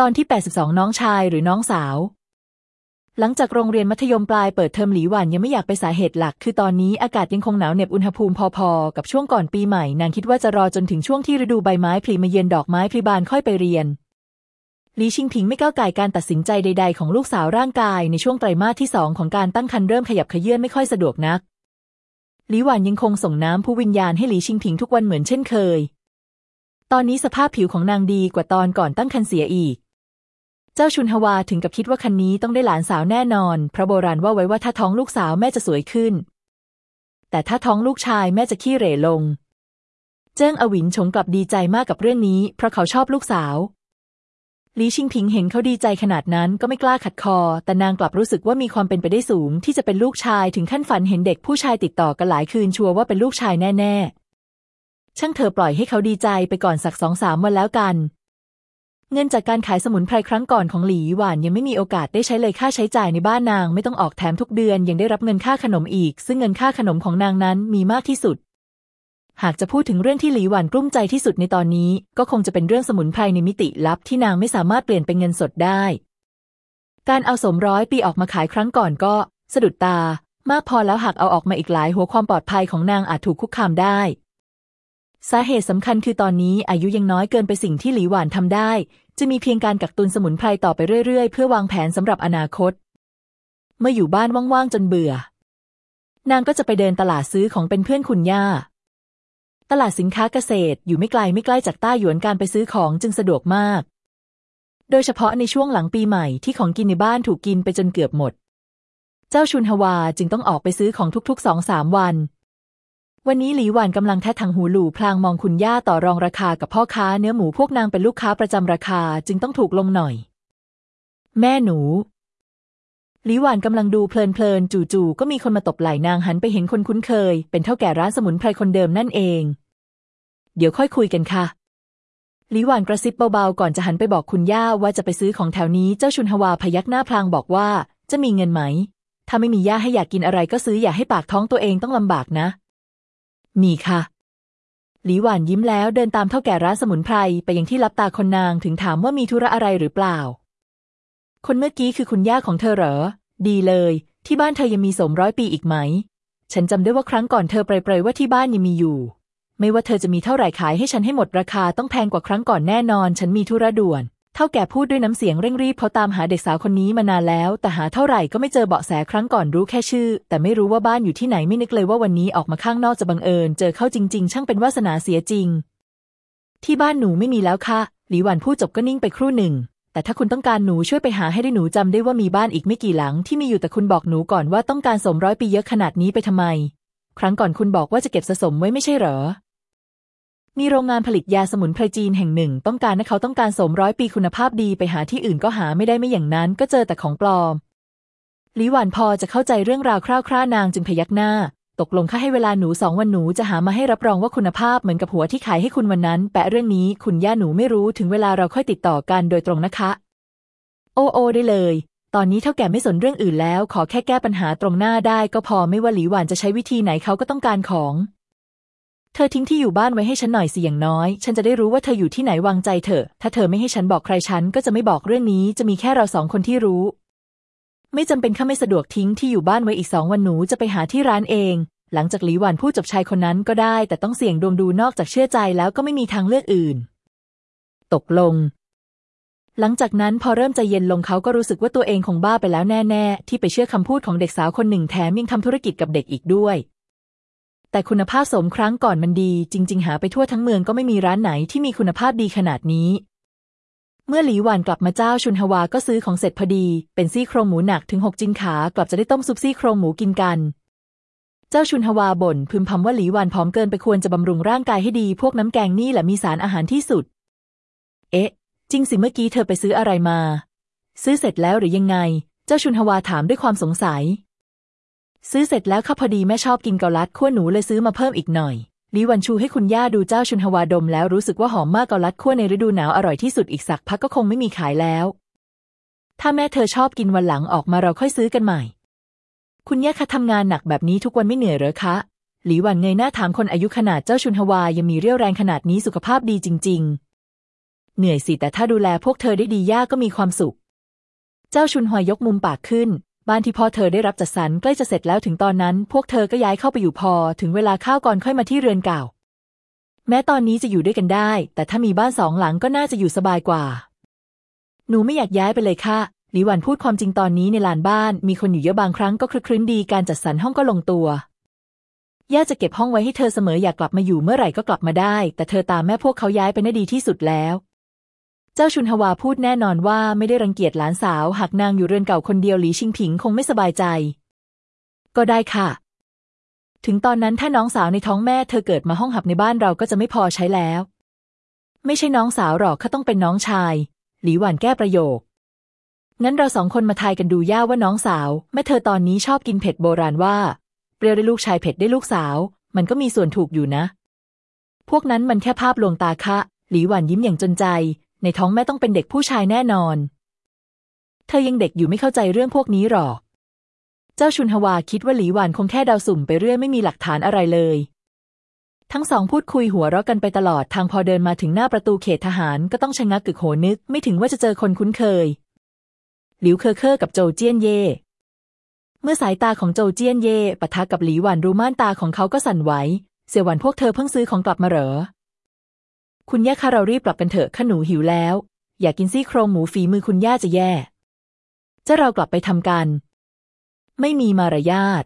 ตอนที่ 82 น้องชายหรือน้องสาว หลังจากโรงเรียนมัธยมปลายเปิดเทอมหลีหวันยังไม่อยากไปสาเหตุหลัก คือตอนนี้อากาศยังคงหนาวเหน็บอุณหภูมิพอๆ กับช่วงก่อนปีใหม่ นางคิดว่าจะรอจนถึงช่วงที่ฤดูใบไม้ผลิมาเยือนดอกไม้พลิบานค่อยไปเรียนหลีชิงผิงไม่ก้าวไก่การตัดสินใจใด ๆ ของลูกสาวร่างกายในช่วงไตรมาสที่สองของการตั้งครรภ์เริ่มขยับเขยื่อนไม่ค่อยสะดวกนัก หลีหวันยังคงส่งน้ำผู้วิญญาณให้หลีชิงผิงทุกวันเหมือนเช่นเคย ตอนนี้สภาพผิวของนางดีกว่าตอนก่อนตั้งครรภ์เสียอีก เจ้าชุนฮวาถึงกับคิดว่าคันนี้ต้องได้หลานสาวแน่นอน เพราะโบราณว่าไว้ว่าถ้าท้องลูกสาวแม่จะสวยขึ้น แต่ถ้าท้องลูกชายแม่จะขี้เหร่ลง เจิ้งอวินชงกลับดีใจมากกับเรื่องนี้ เพราะเขาชอบลูกสาวลีชิงพิงเห็นเขาดีใจขนาดนั้นก็ไม่กล้าขัดคอ แต่นางกลับรู้สึกว่ามีความเป็นไปได้สูง ที่จะเป็นลูกชายถึงขั้นฝันเห็นเด็กผู้ชายติดต่อกันหลายคืนชัวร์ว่าเป็นลูกชายแน่ ๆ ช่างเธอปล่อยให้เขาดีใจไปก่อนสักสองสามวันแล้วกัน เงินจากการขายสมุนไพรครั้งก่อนของหลีหวานยังไม่มีโอกาสได้ใช้เลยค่าใช้จ่ายในบ้านนางไม่ต้องออกแถมทุกเดือนยังได้รับเงินค่าขนมอีก ซึ่งเงินค่าขนมของนางนั้นมีมากที่สุด หากจะพูดถึงเรื่องที่หลีหวานกลุ้มใจที่สุดในตอนนี้ ก็คงจะเป็นเรื่องสมุนไพรในมิติลับที่นางไม่สามารถเปลี่ยนเป็นเงินสดได้ การเอาสมร้อยปีออกมาขายครั้งก่อนก็ สะดุดตา มากพอแล้วหากเอาออกมาอีกหลายหัวความปลอดภัยของนางอาจถูกคุกคามได้ สาเหตุสำคัญคือตอนนี้อายุยังน้อยเกินไปสิ่งที่หลีหวานทำได้ จะมีเพียงการกักตุนสมุนไพรต่อไปเรื่อยๆ เพื่อวางแผนสำหรับอนาคต เมื่ออยู่บ้านว่างๆจนเบื่อ นางก็จะไปเดินตลาดซื้อของเป็นเพื่อนคุณย่า ตลาดสินค้าเกษตรอยู่ไม่ไกลไม่ใกล้จากต้าหยวนการไปซื้อของจึงสะดวกมาก โดยเฉพาะในช่วงหลังปีใหม่ที่ของกินในบ้านถูกกินไปจนเกือบหมด เจ้าชุนฮวาจึงต้องออกไปซื้อของทุกๆสองสามวัน วันนี้หลีหวานกำลังแท้ถังหูหลู่พลางมองคุณย่าต่อรองราคากับพ่อค้าเนื้อหมูพวกนางเป็นลูกค้าประจำราคาจึงต้องถูกลงหน่อย แม่หนูหลีหวานกำลังดูเพลินๆจู่ๆก็มีคนมาตบไหล่นางหันไปเห็นคนคุ้นเคย เป็นเท่าแก่ร้านสมุนไพรคนเดิมนั่นเอง เดี๋ยวค่อยคุยกันค่ะหลีหวานกระซิบเบาๆก่อนจะหันไปบอกคุณย่าว่าจะไปซื้อของแถวนี้เจ้าชุนฮวาพยักหน้าพลางบอกว่าจะมีเงินไหม ถ้าไม่มีย่าให้อยากกินอะไรก็ซื้ออย่าให้ปากท้องตัวเองต้องลำบากนะ มีค่ะ หลีหวานยิ้มแล้วเดินตามเท่าแก่ร้านสมุนไพรไปยังที่รับตาคนนางถึงถามว่ามีธุระอะไรหรือเปล่า คนเมื่อกี้คือคุณย่าของเธอเหรอ ดีเลย ที่บ้านเธอยังมีสมร้อยปีอีกไหม ฉันจำได้ว่าครั้งก่อนเธอเปรยๆว่าที่บ้านยังมีอยู่ ไม่ว่าเธอจะมีเท่าไหร่ขายให้ฉันให้หมดราคาต้องแพงกว่าครั้งก่อนแน่นอน ฉันมีธุระด่วน เท่าแก่พูดด้วยน้ำเสียงเร่งรีบเขาตามหาเด็กสาวคนนี้มานานแล้ว แต่หาเท่าไหร่ก็ไม่เจอเบาะแสครั้งก่อนรู้แค่ชื่อ แต่ไม่รู้ว่าบ้านอยู่ที่ไหนไม่นึกเลยว่าวันนี้ออกมาข้างนอกจะบังเอิญ เจอเข้าจริง ๆ ช่างเป็นวาสนาเสียจริง ที่บ้านหนูไม่มีแล้วค่ะหลีหวันพูดจบก็นิ่งไปครู่หนึ่ง แต่ถ้าคุณต้องการหนูช่วยไปหาให้ได้หนูจำได้ว่ามีบ้านอีกไม่กี่หลังที่มีอยู่แต่คุณบอกหนูก่อนว่าต้องการสมร้อยปีเยอะขนาดนี้ไปทำไม ครั้งก่อนคุณบอกว่าจะเก็บสะสมไว้ไม่ใช่เหรอ มีโรงงานผลิตยาสมุนไพรจีนแห่งหนึ่ง ต้องการให้เขาต้องการสมร้อยปีคุณภาพดีไปหาที่อื่นก็หาไม่ได้ไม่อย่างนั้น ก็เจอแต่ของปลอมลิหวานพอจะเข้าใจเรื่องราวคร่าวๆนางจึงพยักหน้า ตกลงค่าให้เวลาหนูสองวันหนูจะหามาให้รับรองว่าคุณภาพเหมือนกับหัวที่ขายให้คุณวันนั้น แปะเรื่องนี้คุณย่าหนูไม่รู้ถึงเวลาเราค่อยติดต่อกันโดยตรงนะคะ โอโอได้เลย ตอนนี้เท่าแก่ไม่สนเรื่องอื่นแล้ว ขอแค่แก้ปัญหาตรงหน้าได้ก็พอไม่ว่าหลีหวานจะใช้วิธีไหนเขาก็ต้องการของ เธอทิ้งที่อยู่บ้านไว้ให้ฉันหน่อยสิอย่างน้อย ฉันจะได้รู้ว่าเธออยู่ที่ไหนวางใจเถอะ ถ้าเธอไม่ให้ฉันบอกใครฉันก็จะไม่บอกเรื่องนี้ จะมีแค่เราสองคนที่รู้ ไม่จำเป็นข้าไม่สะดวกทิ้งที่อยู่บ้านไว้อีกสองวันหนูจะไปหาที่ร้านเอง หลังจากหลีหวันพูดจบชายคนนั้นก็ได้ แต่ต้องเสี่ยงดวงดูนอกจากเชื่อใจแล้วก็ไม่มีทางเลือกอื่น ตกลงหลังจากนั้นพอเริ่มใจเย็นลงเขาก็รู้สึกว่าตัวเองคงบ้าไปแล้วแน่ ๆ ที่ไปเชื่อคำพูดของเด็กสาวคนหนึ่งแถมยังทำธุรกิจกับเด็กอีกด้วย แต่คุณภาพสมครั้งก่อนมันดี จริง ๆ หาไปทั่วทั้งเมืองก็ไม่มีร้านไหนที่มีคุณภาพดีขนาดนี้ เมื่อหลีหวานกลับมาเจ้าชุนฮวาก็ซื้อของเสร็จพอดี เป็นซี่โครงหมูหนักถึงหกจินขากลับจะได้ต้มซุปซี่โครงหมูกินกัน เจ้าชุนฮวาบ่นพึมพำว่าหลีหวานผอมเกินไปควรจะบำรุงร่างกายให้ดี พวกน้ำแกงนี่แหละมีสารอาหารที่สุด เอ๊ะ จริงสิเมื่อกี้เธอไปซื้ออะไรมา ซื้อเสร็จแล้วหรือยังไง เจ้าชุนฮวาถามด้วยความสงสัย ซื้อเสร็จแล้วข้าพอดีแม่ชอบกินเกาลัดขั้วหนูเลยซื้อมาเพิ่มอีกหน่อยลีวันชูให้คุณย่าดูเจ้าชุนฮวาดมแล้วรู้สึกว่าหอมมากเกาลัดขั้วในฤดูหนาวอร่อยที่สุดอีกสักพักก็คงไม่มีขายแล้ว ถ้าแม่เธอชอบกินวันหลังออกมาเราค่อยซื้อกันใหม่ คุณย่าคะทำงานหนักแบบนี้ทุกวันไม่เหนื่อยเหรอคะหลีวันเงยหน้าถามคนอายุขนาดเจ้าชุนฮวายังมีเรี่ยวแรงขนาดนี้สุขภาพดีจริง ๆ เหนื่อยสิแต่ถ้าดูแลพวกเธอได้ดีย่าก็มีความสุข เจ้าชุนหอยยกมุมปากขึ้น บ้านที่พ่อเธอได้รับจัดสรรใกล้จะเสร็จแล้วถึงตอนนั้น พวกเธอก็ย้ายเข้าไปอยู่พอ ถึงเวลาข้าวก่อนค่อยมาที่เรือนเก่า แม้ตอนนี้จะอยู่ด้วยกันได้ แต่ถ้ามีบ้านสองหลังก็น่าจะอยู่สบายกว่า หนูไม่อยากย้ายไปเลยค่ะหลิหวันพูดความจริงตอนนี้ในลานบ้าน มีคนอยู่เยอะบางครั้งก็คลึกครื้นดีการจัดสรรห้องก็ลงตัวย่าจะเก็บห้องไว้ให้เธอเสมออยากกลับมาอยู่เมื่อไหร่ก็กลับมาได้ แต่เธอตามแม่พวกเขาย้ายไปน่าดีที่สุดแล้ว เจ้าชุนฮวาพูดแน่นอนว่าไม่ได้รังเกียจหลานสาว หากนางอยู่เรือนเก่าคนเดียวหลีชิงผิงคงไม่สบายใจ ก็ได้ค่ะ ถึงตอนนั้นถ้าน้องสาวในท้องแม่เธอเกิดมาห้องหับในบ้านเราก็จะไม่พอใช้แล้ว ไม่ใช่น้องสาวหรอกเขาต้องเป็นน้องชาย หลีหวานแก้ประโยค งั้นเราสองคนมาทายกันดูย่าว่าน้องสาว แม่เธอตอนนี้ชอบกินเผ็ดโบราณว่า เปรี้ยวได้ลูกชายเผ็ดได้ลูกสาว มันก็มีส่วนถูกอยู่นะ พวกนั้นมันแค่ภาพลวงตาคะ หลีหวานยิ้มอย่างจนใจ ในท้องแม่ต้องเป็นเด็กผู้ชายแน่นอน เธอยังเด็กอยู่ไม่เข้าใจเรื่องพวกนี้หรอก เจ้าชุนฮวาคิดว่าหลีหวานคงแค่เดาสุ่มไปเรื่อยไม่มีหลักฐานอะไรเลย ทั้งสองพูดคุยหัวเราะกันไปตลอดทางพอเดินมาถึงหน้าประตูเขตทหารก็ต้องชะงักกึกโหนึก ไม่ถึงว่าจะเจอคนคุ้นเคย หลิวเคอเคอร์กับโจวเจี้ยนเย่เมื่อสายตาของโจวเจี้ยนเย่ปะทะกับหลีหวานรูม่านตาของเขาก็สั่นไหวเสี่ยวหวันพวกเธอเพิ่งซื้อของกลับมาเหรอ คุณย่าคะเรารีบกลับกันเถอะข้าหนูหิวแล้ว อยากกินซี่โครงหมูฝีมือคุณย่าจะแย่ จะเรากลับไปทำกัน ไม่มีมารยาท